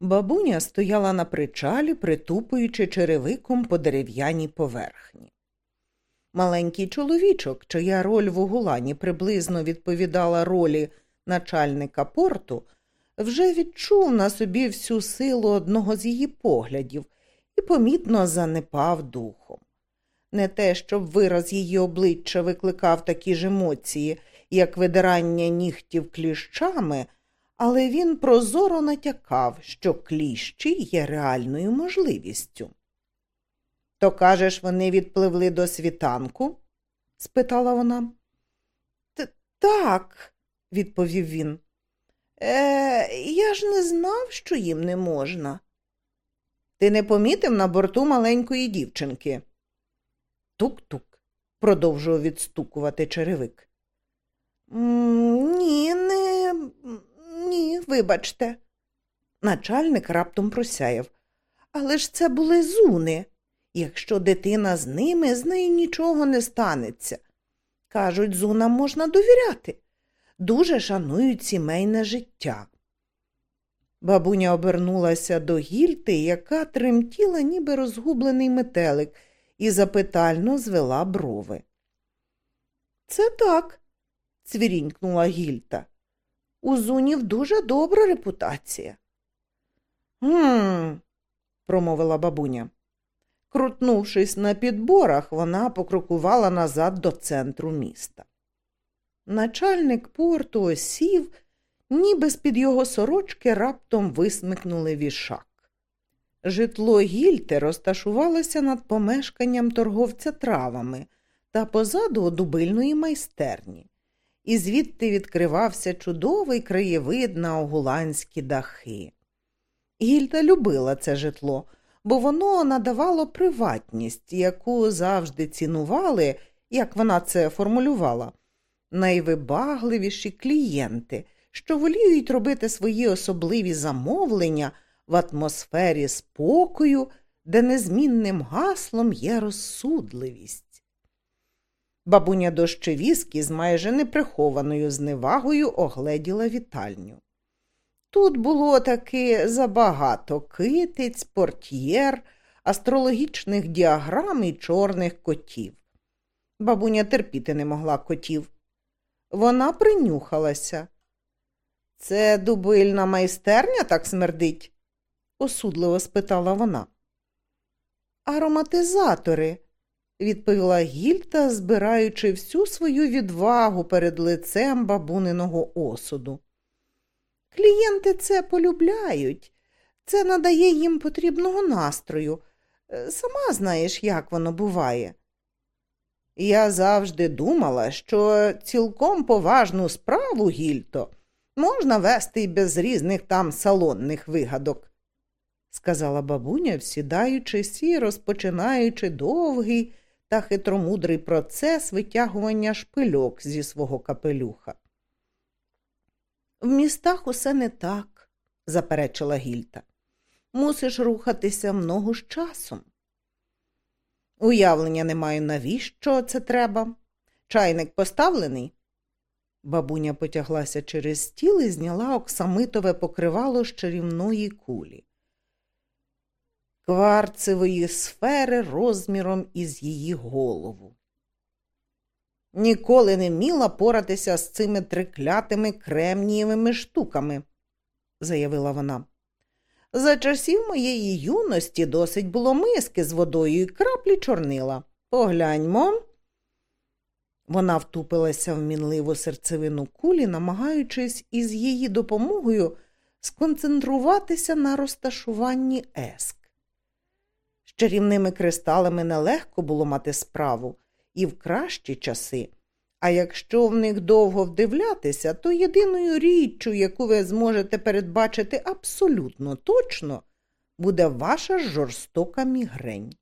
Бабуня стояла на причалі, притупуючи черевиком по дерев'яній поверхні. Маленький чоловічок, чия роль в Угулані приблизно відповідала ролі начальника порту, вже відчув на собі всю силу одного з її поглядів і помітно занепав духом. Не те, щоб вираз її обличчя викликав такі ж емоції, як видирання нігтів кліщами, але він прозоро натякав, що кліщі є реальною можливістю. То, кажеш, вони відпливли до світанку? спитала вона. Так, відповів він. Е, я ж не знав, що їм не можна. Ти не помітив на борту маленької дівчинки? Тук-тук, продовжував відстукувати черевик. Ні, не, ні, вибачте. Начальник раптом просяяв. Але ж це були зуни. Якщо дитина з ними, з нею нічого не станеться. Кажуть, зунам можна довіряти. Дуже шанують сімейне життя. Бабуня обернулася до гільти, яка тремтіла, ніби розгублений метелик, і запитально звела брови. Це так, цвірінькнула гільта. У зунів дуже добра репутація. Гм, промовила бабуня. Крутнувшись на підборах, вона покрокувала назад до центру міста. Начальник порту осів, ніби з під його сорочки раптом висмикнули вішак. Житло гільти розташувалося над помешканням торговця травами та позаду дубильної майстерні, і звідти відкривався чудовий краєвид на огуланські дахи. Гільта любила це житло бо воно надавало приватність, яку завжди цінували, як вона це формулювала, найвибагливіші клієнти, що воліють робити свої особливі замовлення в атмосфері спокою, де незмінним гаслом є розсудливість. Бабуня дощевіски з майже неприхованою зневагою огледіла вітальню. Тут було таки забагато китиць, портьєр, астрологічних діаграм і чорних котів. Бабуня терпіти не могла котів. Вона принюхалася. Це дубильна майстерня так смердить? осудливо спитала вона. Ароматизатори, відповіла Гільта, збираючи всю свою відвагу перед лицем бабуниного осуду. Клієнти це полюбляють, це надає їм потрібного настрою. Сама знаєш, як воно буває. Я завжди думала, що цілком поважну справу, Гільто, можна вести й без різних там салонних вигадок, сказала бабуня, всідаючись і розпочинаючи довгий та хитромудрий процес витягування шпильок зі свого капелюха. В містах усе не так, заперечила Гільта. Мусиш рухатися много з часом. Уявлення не маю, навіщо це треба. Чайник поставлений. Бабуня потяглася через стіл і зняла оксамитове покривало з чарівної кулі. Кварцевої сфери розміром із її голову. Ніколи не вміла поратися з цими триклятими кремнієвими штуками, заявила вона. За часів моєї юності досить було миски з водою і краплі чорнила. Погляньмо. Вона втупилася в мінливу серцевину кулі, намагаючись із її допомогою сконцентруватися на розташуванні еск. З чарівними кристалами нелегко було мати справу і в кращі часи. А якщо в них довго вдивлятися, то єдиною річчю, яку ви зможете передбачити абсолютно точно, буде ваша жорстока мігрень.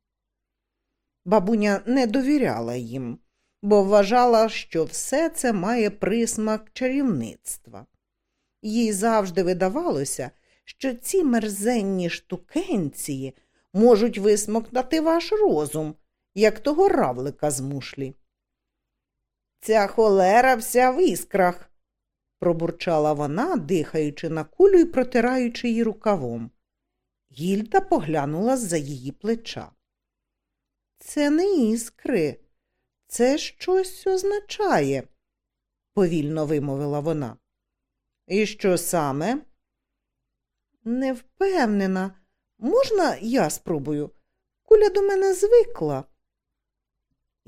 Бабуня не довіряла їм, бо вважала, що все це має присмак чарівництва. Їй завжди видавалося, що ці мерзенні штукенції можуть висмоктати ваш розум, як того равлика з мушлі. Ця холера вся в іскрах, пробурчала вона, дихаючи на кулю і протираючи її рукавом. Гільда поглянула з за її плеча. Це не іскри, це щось означає, повільно вимовила вона. І що саме? Не впевнена. Можна я спробую? Куля до мене звикла.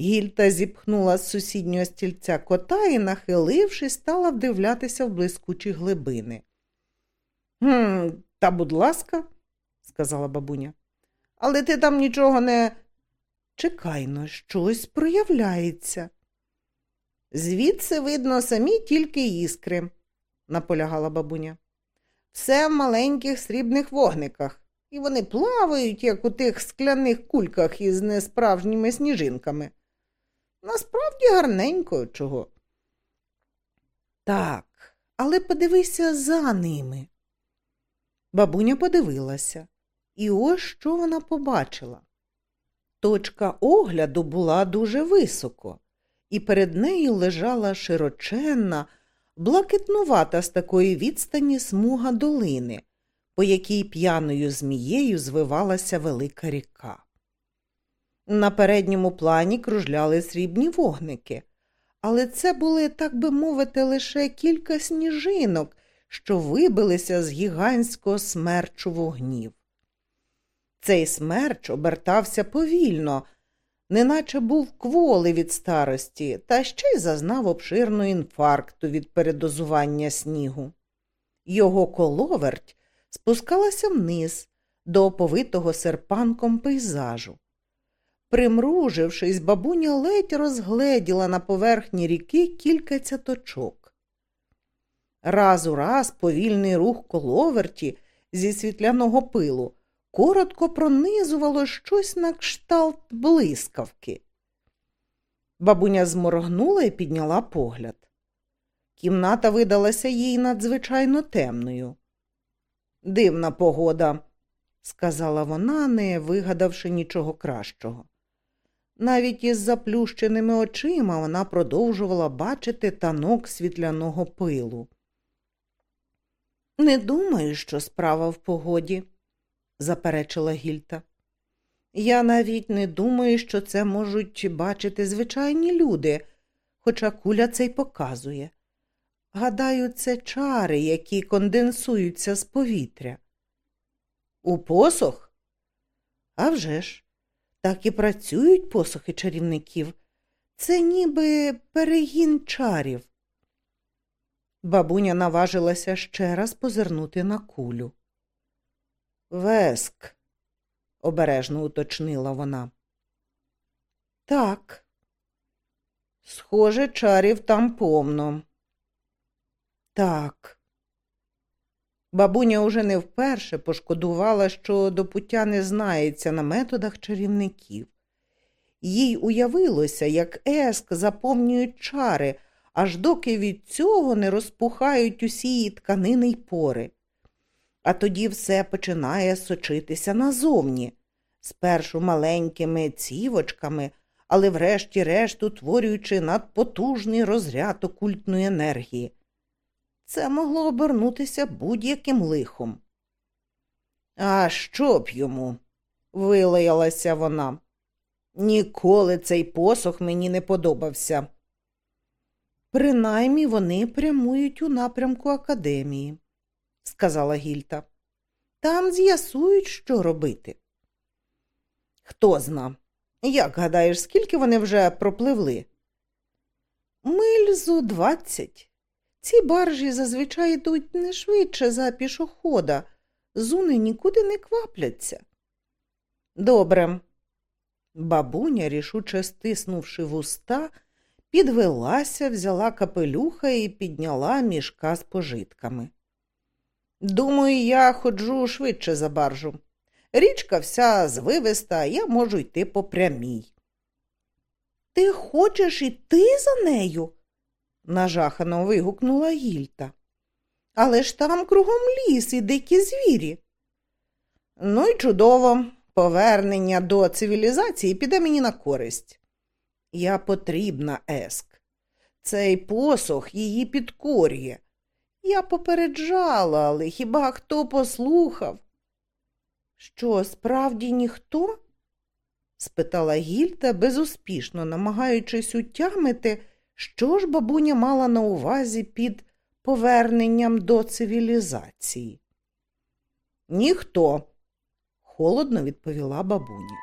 Гільта зіпхнула з сусіднього стільця кота і, нахилившись, стала вдивлятися в блискучі глибини. «Гм, Та, будь ласка, сказала бабуня, але ти там нічого не. Чекайно, щось проявляється. Звідси видно самі тільки іскри, наполягала бабуня. Все в маленьких срібних вогниках, і вони плавають, як у тих скляних кульках із несправжніми сніжинками. Насправді гарненько чого. Так, але подивися за ними. Бабуня подивилася, і ось що вона побачила. Точка огляду була дуже високо, і перед нею лежала широченна, блакитнувата з такої відстані смуга долини, по якій п'яною змією звивалася велика ріка. На передньому плані кружляли срібні вогники, але це були, так би мовити, лише кілька сніжинок, що вибилися з гігантського смерчу вогнів. Цей смерч обертався повільно, неначе був кволий від старості, та ще й зазнав обширного інфаркту від передозування снігу. Його коловерть спускалася вниз до оповитого серпанком пейзажу. Примружившись, бабуня ледь розгледіла на поверхні ріки кілька цяточок. Раз у раз повільний рух коловерті зі світляного пилу коротко пронизувало щось на кшталт блискавки. Бабуня зморгнула і підняла погляд. Кімната видалася їй надзвичайно темною. Дивна погода, сказала вона, не вигадавши нічого кращого. Навіть із заплющеними очима вона продовжувала бачити танок світляного пилу. Не думаю, що справа в погоді, заперечила Гільта. Я навіть не думаю, що це можуть бачити звичайні люди, хоча куля це й показує. Гадаю, це чари, які конденсуються з повітря. У посох? А вже ж, так і працюють посохи чарівників. Це ніби перегін чарів. Бабуня наважилася ще раз позирнути на кулю. Веск, обережно уточнила вона. Так. Схоже, чарів там повно. Так. Бабуня уже не вперше пошкодувала, що до пуття не знається на методах чарівників. Їй уявилося, як еск заповнюють чари, аж доки від цього не розпухають усі її тканини й пори. А тоді все починає сочитися назовні, спершу маленькими цівочками, але врешті-решт утворюючи надпотужний розряд окультної енергії. Це могло обернутися будь-яким лихом. А що б йому? вилаялася вона. Ніколи цей посох мені не подобався. Принаймні вони прямують у напрямку академії, сказала Гільта. Там з'ясують, що робити. Хто зна, як гадаєш, скільки вони вже пропливли? Миль зо двадцять. Ці баржі зазвичай йдуть не швидше за пішохода, зуни нікуди не квапляться. Добре. Бабуня, рішуче стиснувши вуста, підвелася, взяла капелюха і підняла мішка з пожитками. Думаю, я ходжу швидше за баржу. Річка вся звивиста, я можу йти по прямій. Ти хочеш іти за нею? нажахано вигукнула Гільта. Але ж там кругом ліс і дикі звірі. Ну й чудово. повернення до цивілізації піде мені на користь. Я потрібна, Еск. Цей посох її підкорює. Я попереджала, але хіба хто послухав? Що, справді ніхто? спитала Гільда, безуспішно намагаючись утямити, що ж бабуня мала на увазі під поверненням до цивілізації. Ніхто, холодно відповіла бабуня.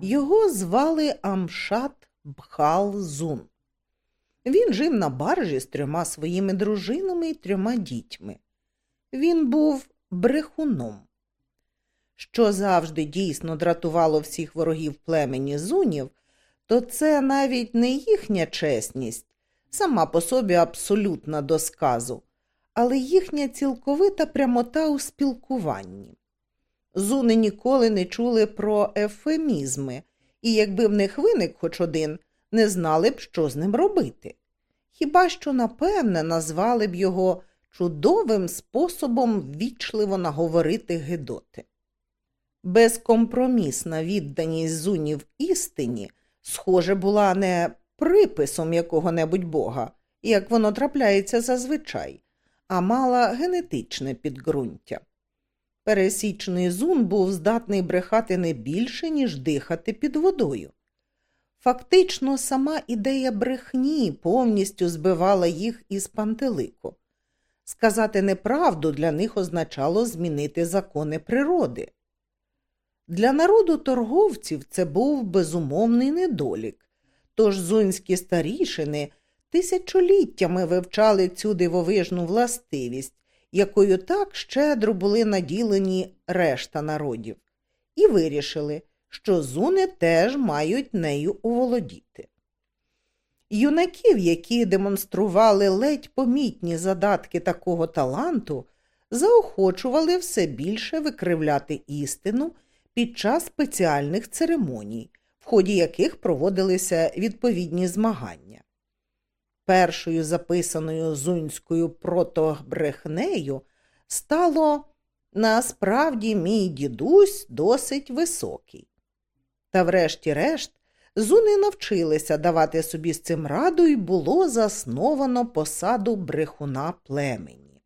Його звали Амшат Бхал-Зун. Він жив на баржі з трьома своїми дружинами і трьома дітьми. Він був брехуном. Що завжди дійсно дратувало всіх ворогів племені зунів, то це навіть не їхня чесність, сама по собі абсолютна до сказу, але їхня цілковита прямота у спілкуванні. Зуни ніколи не чули про ефемізми, і якби в них виник хоч один, не знали б, що з ним робити. Хіба що, напевне, назвали б його чудовим способом ввічливо наговорити Гедоти. Безкомпромісна відданість зунів істині, схоже, була не приписом якого-небудь бога, як воно трапляється зазвичай, а мала генетичне підґрунтя. Пересічний зун був здатний брехати не більше, ніж дихати під водою. Фактично, сама ідея брехні повністю збивала їх із пантелику. Сказати неправду для них означало змінити закони природи. Для народу торговців це був безумовний недолік, тож зунські старішини тисячоліттями вивчали цю дивовижну властивість, якою так щедро були наділені решта народів, і вирішили, що зуни теж мають нею уволодіти. Юнаків, які демонстрували ледь помітні задатки такого таланту, заохочували все більше викривляти істину під час спеціальних церемоній, в ході яких проводилися відповідні змагання. Першою записаною зунською протобрехнею стало насправді мій дідусь досить високий. Та врешті-решт зуни навчилися давати собі з цим раду і було засновано посаду брехуна племені.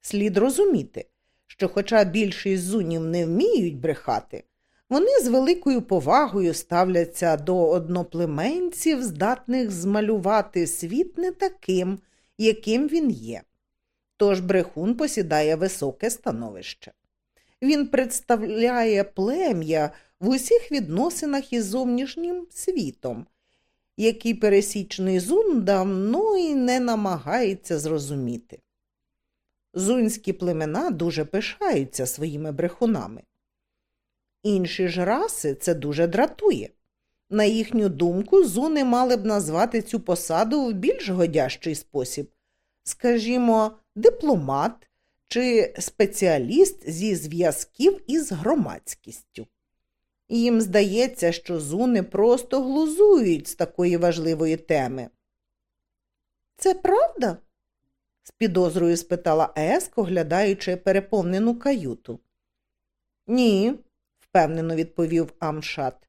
Слід розуміти, що, хоча більшість зунів не вміють брехати, вони з великою повагою ставляться до одноплеменців, здатних змалювати світ не таким, яким він є. Тож брехун посідає високе становище. Він представляє плем'я в усіх відносинах із зовнішнім світом, який пересічний зун давно і не намагається зрозуміти. Зунські племена дуже пишаються своїми брехунами. Інші ж раси це дуже дратує. На їхню думку, зуни мали б назвати цю посаду в більш годящий спосіб, скажімо, дипломат чи спеціаліст зі зв'язків із громадськістю. Їм здається, що зуни просто глузують з такої важливої теми. Це правда? з підозрою спитала Еск, оглядаючи переповнену каюту. Ні, впевнено відповів Амшат.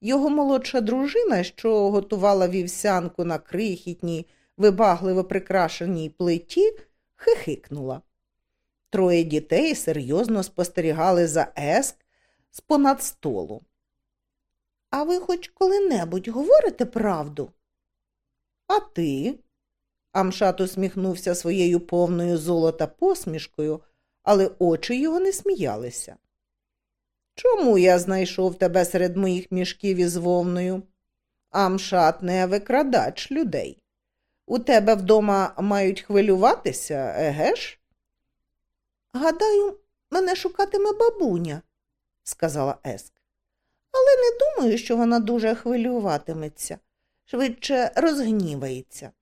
Його молодша дружина, що готувала вівсянку на крихітній, вибагливо прикрашеній плиті, хихикнула. Троє дітей серйозно спостерігали за Еск з понад столу. А ви хоч коли-небудь говорите правду? А ти? Амшат усміхнувся своєю повною золота посмішкою, але очі його не сміялися. Чому я знайшов тебе серед моїх мішків із вовною? Амшат не викрадач людей. У тебе вдома мають хвилюватися, еге ж? Гадаю, мене шукатиме бабуня, сказала Еск. Але не думаю, що вона дуже хвилюватиметься, швидше розгнівається.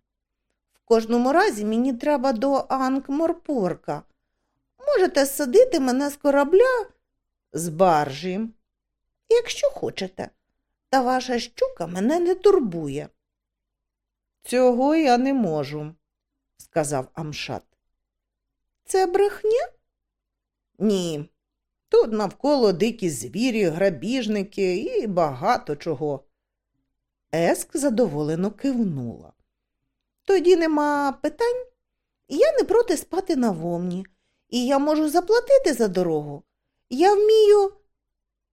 В кожному разі мені треба до Анкморпорка. Можете садити мене з корабля з баржі, якщо хочете, та ваша щука мене не турбує. Цього я не можу, сказав Амшат. це брехня? Ні. Тут навколо дикі звірі, грабіжники і багато чого. Еск задоволено кивнула. Тоді нема питань. Я не проти спати на вовні, і я можу заплатити за дорогу. Я вмію.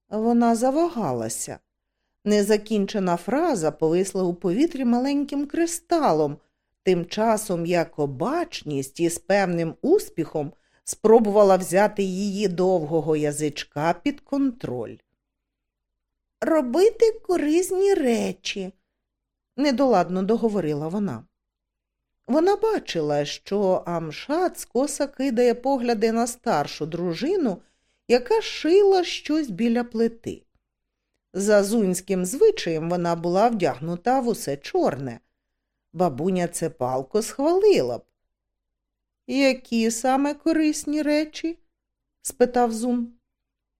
Вона завагалася. Незакінчена фраза повисла у повітрі маленьким кристалом, тим часом як обачність із певним успіхом спробувала взяти її довгого язичка під контроль. Робити корисні речі, недоладно договорила вона. Вона бачила, що Амшат скоса кидає погляди на старшу дружину, яка шила щось біля плити. За зунським звичаєм вона була вдягнута в усе чорне. Бабуня це палко схвалила б. Які саме корисні речі? спитав Зун.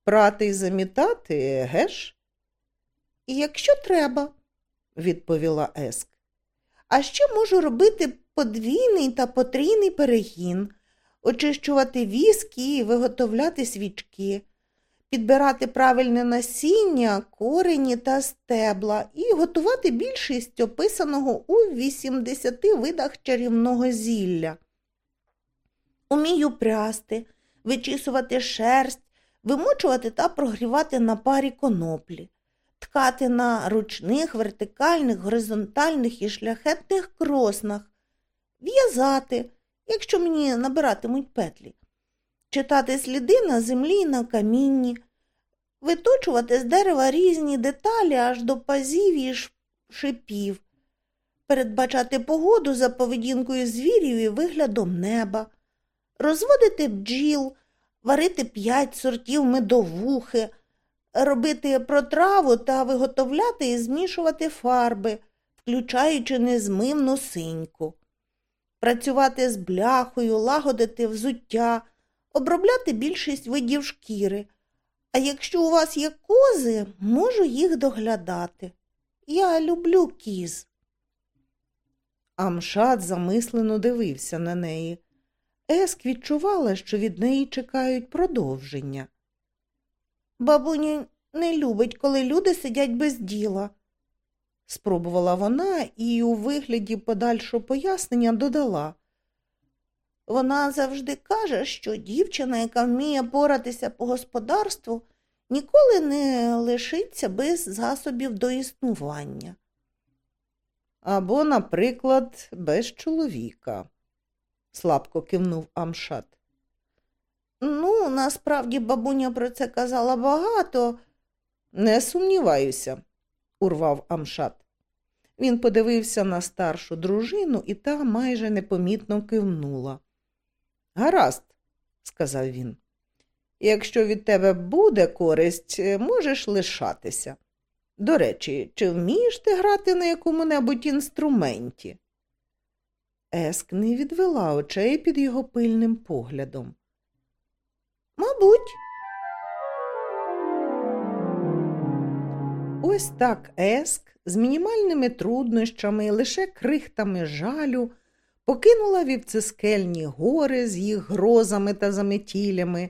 Прати й замітати, геш? Якщо треба, відповіла Еск. А ще можу робити подвійний та потрійний перегін, очищувати віскі і виготовляти свічки, підбирати правильне насіння, корені та стебла і готувати більшість описаного у 80 видах чарівного зілля. Умію прясти, вичісувати шерсть, вимочувати та прогрівати на парі коноплі, ткати на ручних, вертикальних, горизонтальних і шляхетних кроснах, в'язати, якщо мені набиратимуть петлі, читати сліди на землі і на камінні, виточувати з дерева різні деталі аж до пазів і шипів, передбачати погоду за поведінкою звірів і виглядом неба розводити бджіл, варити п'ять сортів медовухи, робити протраву та виготовляти і змішувати фарби, включаючи незмивну синьку, працювати з бляхою, лагодити взуття, обробляти більшість видів шкіри. А якщо у вас є кози, можу їх доглядати. Я люблю кіз. Амшат замислено дивився на неї. Еск відчувала, що від неї чекають продовження. Бабуня не любить, коли люди сидять без діла, спробувала вона і у вигляді подальшого пояснення додала. Вона завжди каже, що дівчина, яка вміє поратися по господарству, ніколи не лишиться без засобів до існування. Або, наприклад, без чоловіка слабко кивнув Амшат. Ну, насправді бабуня про це казала багато. Не сумніваюся, урвав Амшат. Він подивився на старшу дружину, і та майже непомітно кивнула. Гаразд, сказав він. Якщо від тебе буде користь, можеш лишатися. До речі, чи вмієш ти грати на якому-небудь інструменті? Еск не відвела очей під його пильним поглядом. Мабуть. Ось так Еск з мінімальними труднощами, лише крихтами жалю, покинула вівцескельні гори з їх грозами та заметілями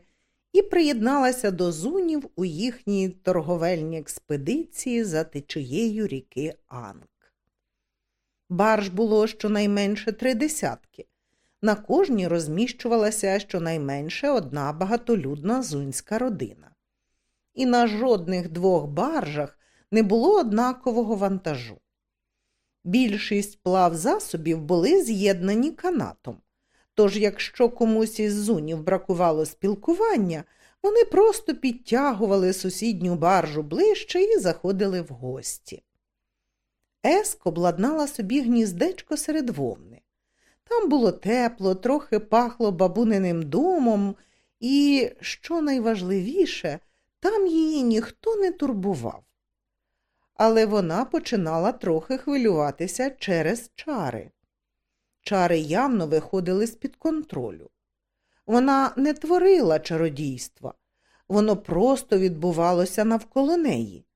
і приєдналася до зунів у їхній торговельній експедиції за течією ріки Анг. Барж було щонайменше три десятки. На кожній розміщувалася щонайменше одна багатолюдна зунська родина. І на жодних двох баржах не було однакового вантажу. Більшість плав засобів були з'єднані канатом. Тож, якщо комусь із зунів бракувало спілкування, вони просто підтягували сусідню баржу ближче і заходили в гості. Еск обладнала собі гніздечко серед вовни. Там було тепло, трохи пахло бабуниним домом, і, що найважливіше, там її ніхто не турбував. Але вона починала трохи хвилюватися через чари. Чари явно виходили з-під контролю. Вона не творила чародійства, воно просто відбувалося навколо неї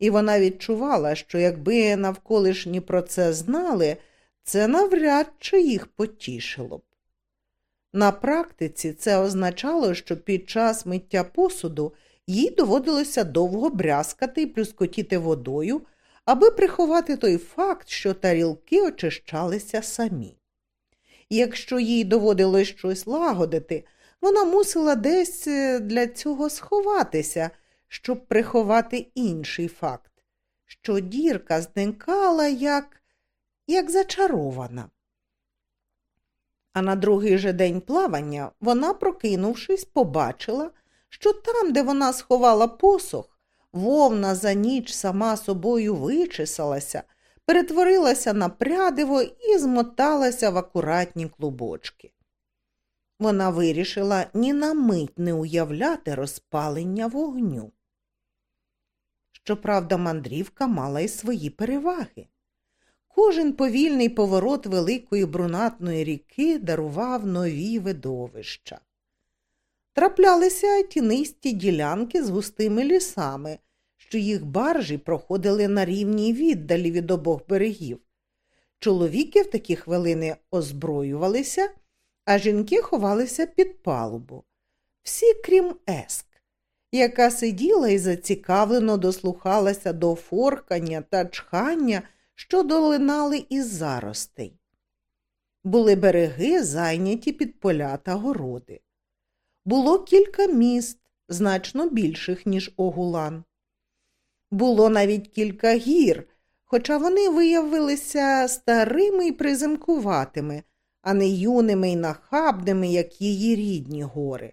і вона відчувала, що якби навколишні про це знали, це навряд чи їх потішило б. На практиці це означало, що під час миття посуду їй доводилося довго брязкати і плюскотіти водою, аби приховати той факт, що тарілки очищалися самі. Якщо їй доводилось щось лагодити, вона мусила десь е, для цього сховатися, щоб приховати інший факт, що дірка зникала як, як зачарована. А на другий же день плавання вона, прокинувшись, побачила, що там, де вона сховала посох, вовна за ніч сама собою вичесалася, перетворилася на прядиво і змоталася в акуратні клубочки. Вона вирішила ні на мить не уявляти розпалення вогню. Щоправда, мандрівка мала й свої переваги. Кожен повільний поворот великої брунатної ріки дарував нові видовища. Траплялися тінисті ділянки з густими лісами, що їх баржі проходили на рівній віддалі від обох берегів. Чоловіки в такі хвилини озброювалися, а жінки ховалися під палубу. Всі, крім Еск, яка сиділа і зацікавлено дослухалася до форкання та чхання що долинали із заростей. Були береги, зайняті під поля та городи. Було кілька міст, значно більших, ніж Огулан. Було навіть кілька гір, хоча вони виявилися старими і приземкуватими, а не юними і нахабними, як її рідні гори.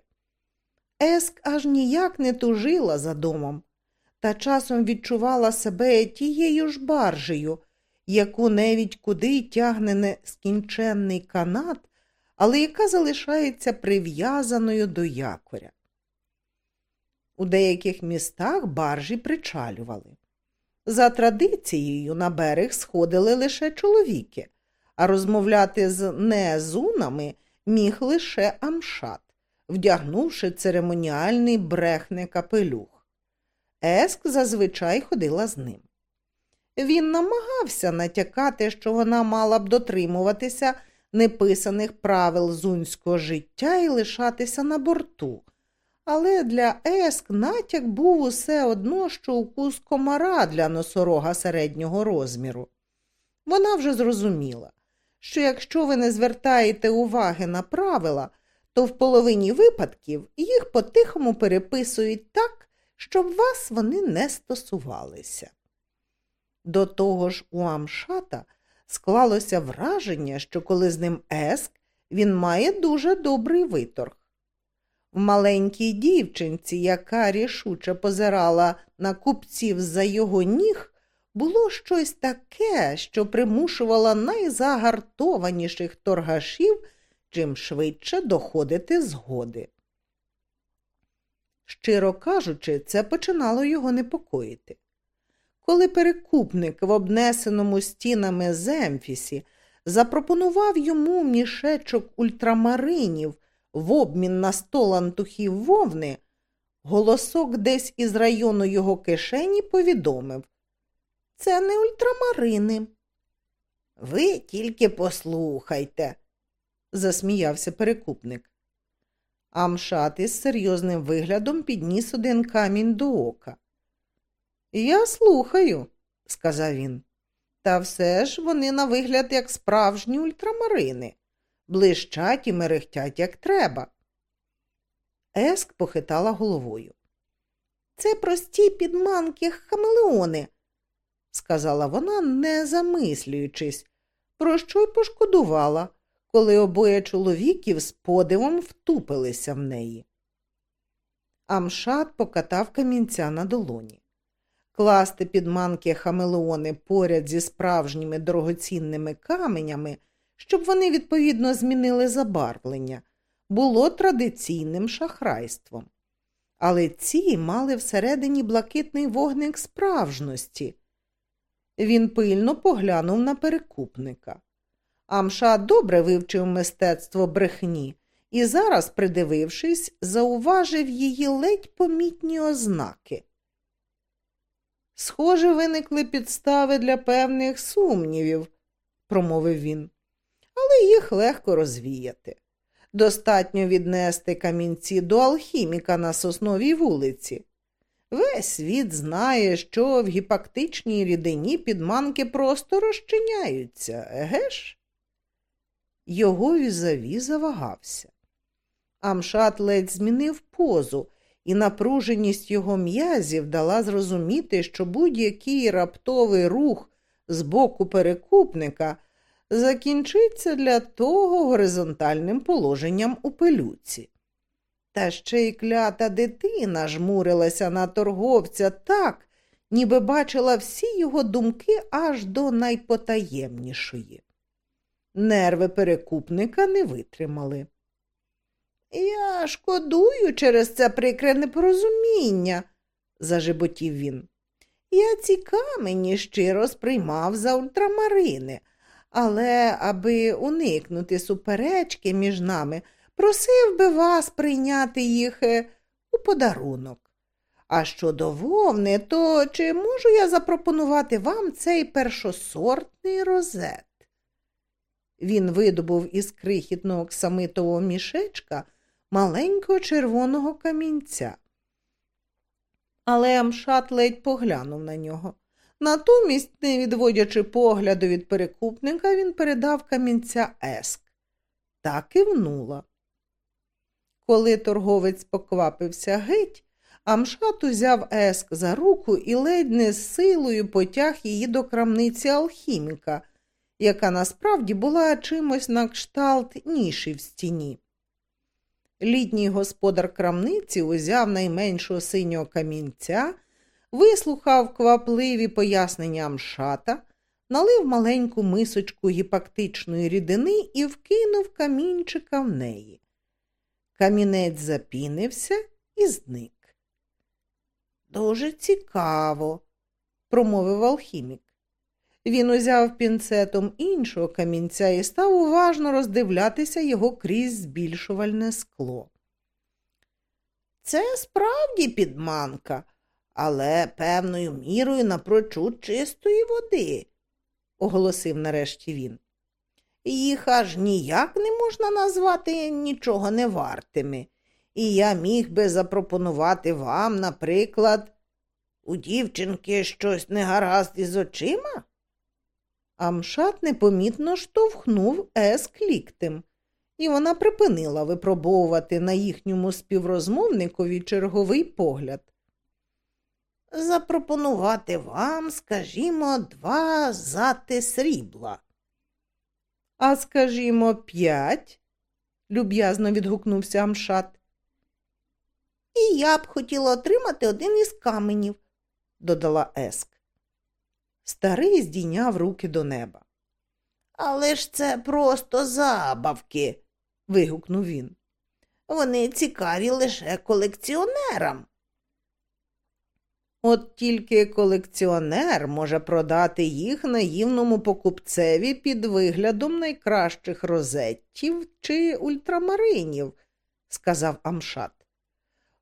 Еск аж ніяк не тужила за домом, та часом відчувала себе тією ж баржею, яку навіть куди тягне нескінченний канат, але яка залишається прив'язаною до якоря. У деяких містах баржі причалювали. За традицією на берег сходили лише чоловіки, а розмовляти з незунами міг лише амшат, вдягнувши церемоніальний брехне капелюх. Еск зазвичай ходила з ним. Він намагався натякати, що вона мала б дотримуватися неписаних правил зунського життя і лишатися на борту. Але для Еск натяк був усе одно, що укус комара для носорога середнього розміру. Вона вже зрозуміла, що якщо ви не звертаєте уваги на правила, то в половині випадків їх по-тихому переписують так, щоб вас вони не стосувалися. До того ж, у Амшата склалося враження, що коли з ним еск, він має дуже добрий виторг. В маленькій дівчинці, яка рішуче позирала на купців за його ніг, було щось таке, що примушувало найзагартованіших торгашів чим швидше доходити згоди. Щиро кажучи, це починало його непокоїти. Коли перекупник в обнесеному стінами Земфісі запропонував йому мішечок ультрамаринів в обмін на сто лантухів вовни, голосок десь із району його кишені повідомив Це не ультрамарини. Ви тільки послухайте, засміявся перекупник. Амшат із серйозним виглядом підніс один камінь до ока. Я слухаю, сказав він. Та все ж вони на вигляд як справжні ультрамарини, блищать і мерехтять, як треба. Еск похитала головою. Це прості підманки хамелеони, сказала вона, не замислюючись, про що й пошкодувала, коли обоє чоловіків з подивом втупилися в неї. Амшат покатав камінця на долоні класти підманки хамелеони поряд зі справжніми дорогоцінними каменями, щоб вони відповідно змінили забарвлення, було традиційним шахрайством. Але ці мали всередині блакитний вогник справжності. Він пильно поглянув на перекупника. Амша добре вивчив мистецтво брехні і зараз, придивившись, зауважив її ледь помітні ознаки. Схоже, виникли підстави для певних сумнівів, промовив він, але їх легко розвіяти. Достатньо віднести камінці до алхіміка на сосновій вулиці. Весь світ знає, що в гіпактичній рідині підманки просто розчиняються, еге ж? Його візаві завагався. Амшат ледь змінив позу, і напруженість його м'язів дала зрозуміти, що будь-який раптовий рух з боку перекупника закінчиться для того горизонтальним положенням у пилюці. Та ще й клята дитина жмурилася на торговця так, ніби бачила всі його думки аж до найпотаємнішої. Нерви перекупника не витримали. Я шкодую через це прикре непорозуміння, зажеботів він. Я ці камені щиро сприймав за ультрамарини, але аби уникнути суперечки між нами, просив би вас прийняти їх е, у подарунок. А щодо вовни, то чи можу я запропонувати вам цей першосортний розет? Він видобув із крихітного оксамитового мішечка маленького червоного камінця. Але Амшат ледь поглянув на нього. Натомість, не відводячи погляду від перекупника, він передав камінця еск та кивнула. Коли торговець поквапився геть, Амшат узяв еск за руку і ледь не з силою потяг її до крамниці алхіміка, яка насправді була чимось на кшталт ніші в стіні. Літній господар крамниці узяв найменшого синього камінця, вислухав квапливі пояснення Амшата, налив маленьку мисочку гіпактичної рідини і вкинув камінчика в неї. Камінець запінився і зник. Дуже цікаво, промовив алхімік. Він узяв пінцетом іншого камінця і став уважно роздивлятися його крізь збільшувальне скло. Це справді підманка, але певною мірою напрочуд чистої води, оголосив нарешті він. Їх аж ніяк не можна назвати нічого не вартими, і я міг би запропонувати вам, наприклад, у дівчинки щось негаразд із очима? Амшат непомітно штовхнув Еск ліктем, і вона припинила випробовувати на їхньому співрозмовникові черговий погляд. Запропонувати вам, скажімо, два зати срібла. А скажімо, п'ять, люб'язно відгукнувся Амшат. І я б хотіла отримати один із каменів, додала Еск. Старий здійняв руки до неба. Але ж це просто забавки, вигукнув він. Вони цікаві лише колекціонерам. От тільки колекціонер може продати їх наївному покупцеві під виглядом найкращих розеттів чи ультрамаринів, сказав Амшат.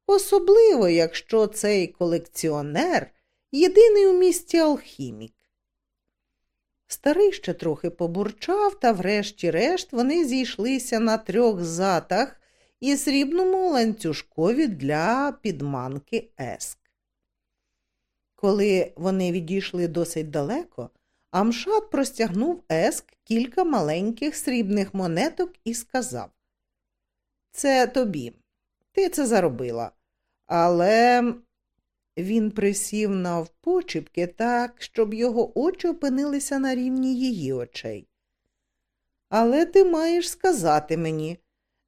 Особливо, якщо цей колекціонер єдиний у місті алхімік. Старий ще трохи побурчав, та врешті-решт вони зійшлися на трьох затах і срібному ланцюжкові для підманки еск. Коли вони відійшли досить далеко, Амшат простягнув еск кілька маленьких срібних монеток і сказав Це тобі. Ти це заробила. Але він присів навпочіпки так, щоб його очі опинилися на рівні її очей. Але ти маєш сказати мені,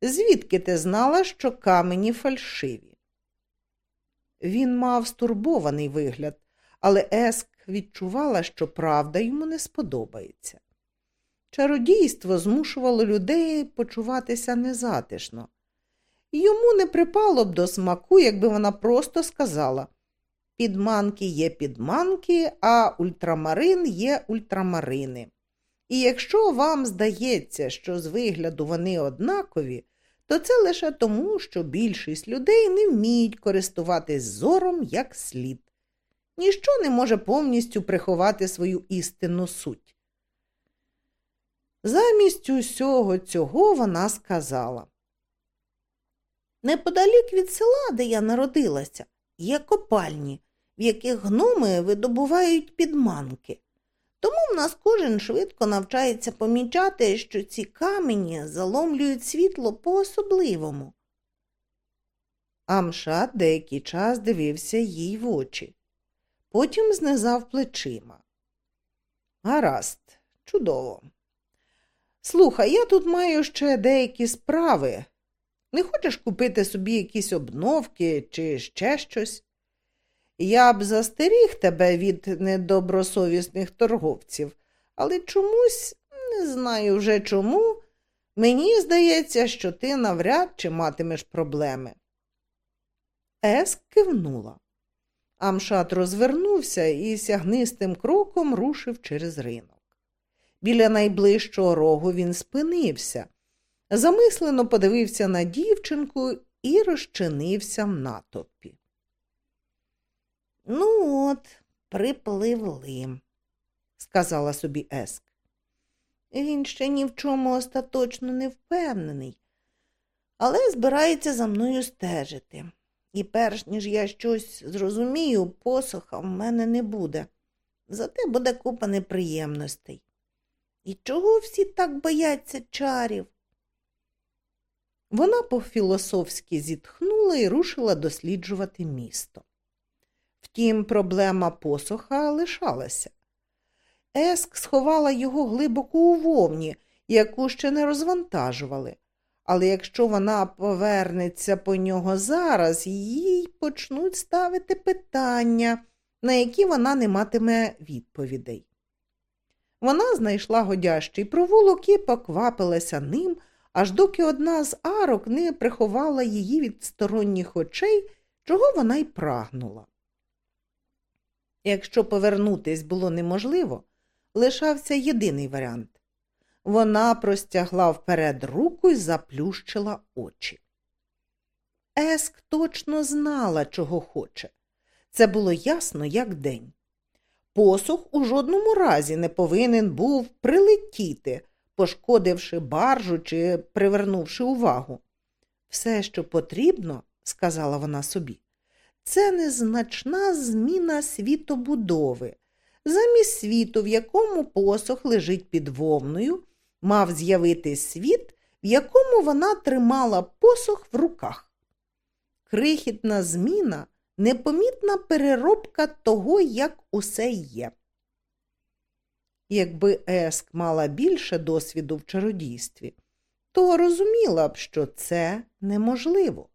звідки ти знала, що камені фальшиві? Він мав стурбований вигляд, але Еск відчувала, що правда йому не сподобається. Чародійство змушувало людей почуватися незатишно. Йому не припало б до смаку, якби вона просто сказала Підманки є підманки, а ультрамарин є ультрамарини. І якщо вам здається, що з вигляду вони однакові, то це лише тому, що більшість людей не вміють користуватись зором як слід. Ніщо не може повністю приховати свою істинну суть. Замість усього цього вона сказала Неподалік від села, де я народилася, є копальні, в яких гноми видобувають підманки. Тому в нас кожен швидко навчається помічати, що ці камені заломлюють світло по-особливому. Амшат деякий час дивився їй в очі, потім знизав плечима. Гаразд, чудово. Слухай, я тут маю ще деякі справи. Не хочеш купити собі якісь обновки чи ще щось? Я б застеріг тебе від недобросовісних торговців, але чомусь, не знаю вже чому, мені здається, що ти навряд чи матимеш проблеми. Еск кивнула. Амшат розвернувся і сягнистим кроком рушив через ринок. Біля найближчого рогу він спинився, замислено подивився на дівчинку і розчинився в натовпі. Ну, от, припливли, сказала собі Еск. Він ще ні в чому остаточно не впевнений, але збирається за мною стежити. І перш ніж я щось зрозумію, посоха в мене не буде. Зате буде купа неприємностей. І чого всі так бояться чарів? Вона по-філософськи зітхнула і рушила досліджувати місто. Втім, проблема посоха лишалася. Еск сховала його глибоко у вовні, яку ще не розвантажували. Але якщо вона повернеться по нього зараз, їй почнуть ставити питання, на які вона не матиме відповідей. Вона знайшла годящий провулок і поквапилася ним, аж доки одна з арок не приховала її від сторонніх очей, чого вона й прагнула. Якщо повернутись було неможливо, лишався єдиний варіант. Вона простягла вперед руку і заплющила очі. Еск точно знала, чого хоче. Це було ясно, як день. Посух у жодному разі не повинен був прилетіти, пошкодивши баржу чи привернувши увагу. Все, що потрібно, сказала вона собі, це незначна зміна світобудови. Замість світу, в якому посох лежить під вовною, мав з'явити світ, в якому вона тримала посох в руках. Крихітна зміна непомітна переробка того, як усе є. Якби Еск мала більше досвіду в чародійстві, то розуміла б, що це неможливо.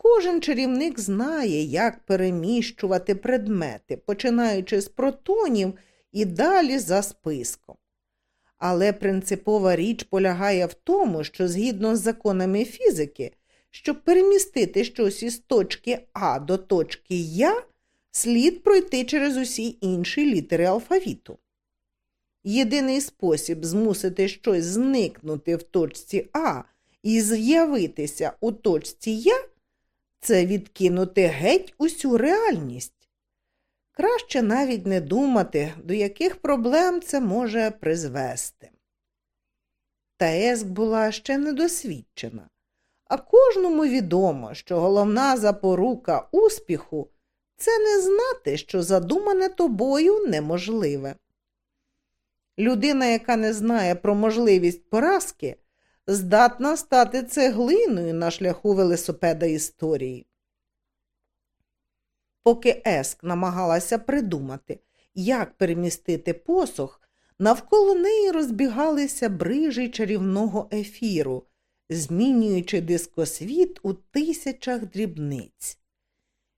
Кожен чарівник знає, як переміщувати предмети, починаючи з протонів і далі за списком. Але принципова річ полягає в тому, що згідно з законами фізики, щоб перемістити щось із точки А до точки Я, слід пройти через усі інші літери алфавіту. Єдиний спосіб змусити щось зникнути в точці А і з'явитися у точці Я це відкинути геть усю реальність. Краще навіть не думати, до яких проблем це може призвести. Та Еск була ще недосвідчена, а кожному відомо, що головна запорука успіху це не знати, що задумане тобою неможливе. Людина, яка не знає про можливість поразки, здатна стати цеглиною на шляху велосипеда історії. Поки Еск намагалася придумати, як перемістити посох, навколо неї розбігалися брижі чарівного ефіру, змінюючи дискосвіт у тисячах дрібниць.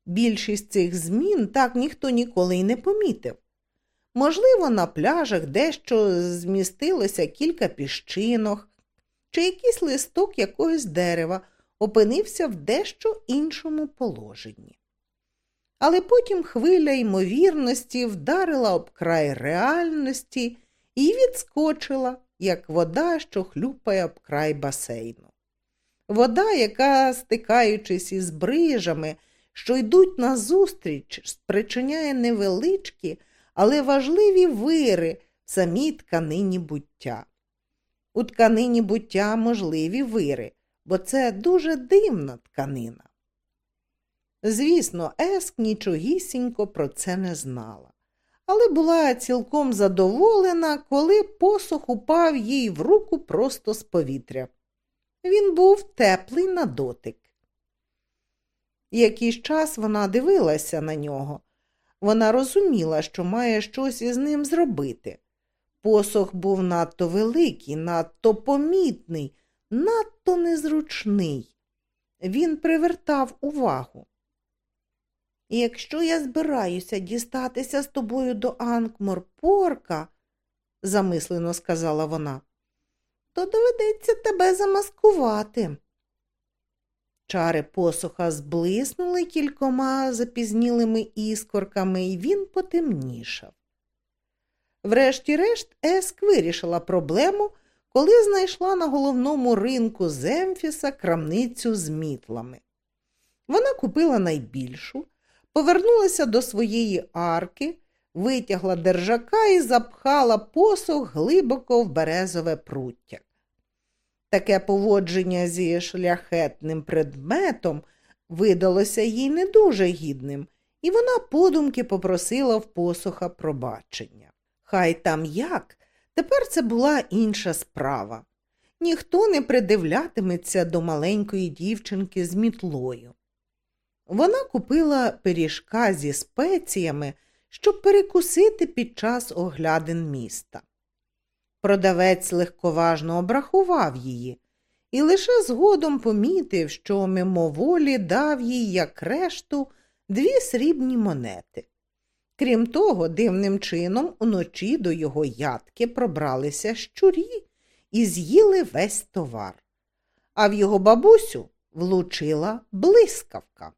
Більшість цих змін так ніхто ніколи й не помітив. Можливо, на пляжах дещо змістилося кілька піщинок, чи якийсь листок якогось дерева опинився в дещо іншому положенні. Але потім хвиля ймовірності вдарила об край реальності і відскочила, як вода, що хлюпає об край басейну. Вода, яка, стикаючись із брижами, що йдуть назустріч, спричиняє невеличкі, але важливі вири в самій тканині буття. У тканині буття можливі вири, бо це дуже дивна тканина. Звісно, Еск нічогісінько про це не знала, але була цілком задоволена, коли посох упав їй в руку просто з повітря. Він був теплий на дотик. Якийсь час вона дивилася на нього. Вона розуміла, що має щось із ним зробити. Посох був надто великий, надто помітний, надто незручний. Він привертав увагу. Якщо я збираюся дістатися з тобою до Анкморпорка, замислено сказала вона, то доведеться тебе замаскувати. Чари посоха зблиснули кількома запізнілими іскорками, і він потемнішав. Врешті-решт, Еск вирішила проблему, коли знайшла на головному ринку Земфіса крамницю з мітлами. Вона купила найбільшу, повернулася до своєї арки, витягла держака і запхала посох глибоко в березове пруття. Таке поводження зі шляхетним предметом видалося їй не дуже гідним, і вона подумки попросила в посоха пробачення. Хай там як, тепер це була інша справа. Ніхто не придивлятиметься до маленької дівчинки з мітлою. Вона купила пиріжка зі спеціями, щоб перекусити під час оглядин міста. Продавець легковажно обрахував її і лише згодом помітив, що мимоволі дав їй, як решту, дві срібні монети. Крім того, дивним чином уночі до його ядки пробралися щурі і з'їли весь товар, а в його бабусю влучила блискавка.